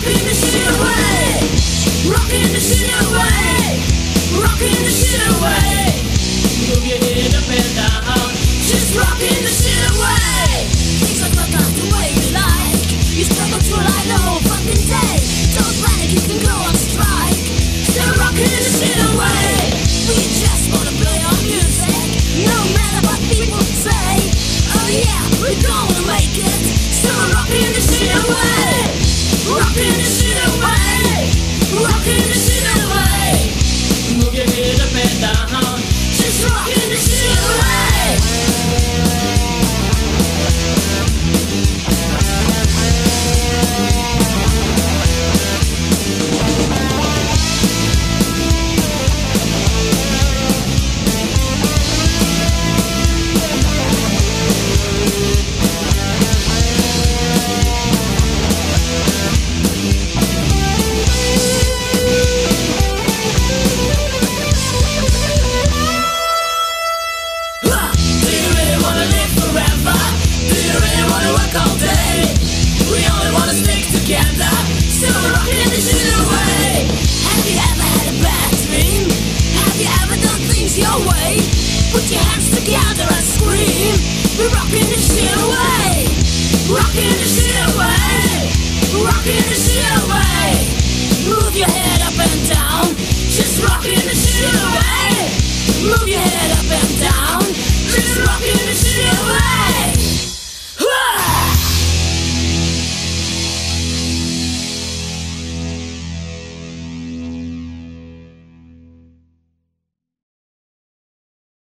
Rocking the shit away. Rocking the shit away. Rocking the shit away. Move your head up and down. Rocking the shit away. Things are not the way you like. You struggle to I know. in the city. wanna work all day. We only wanna stick together. So we're rocking this shit away. Have you ever had a bad dream? Have you ever done things your way? Put your hands together and scream. We're rocking this shit away. Rocking this shit away.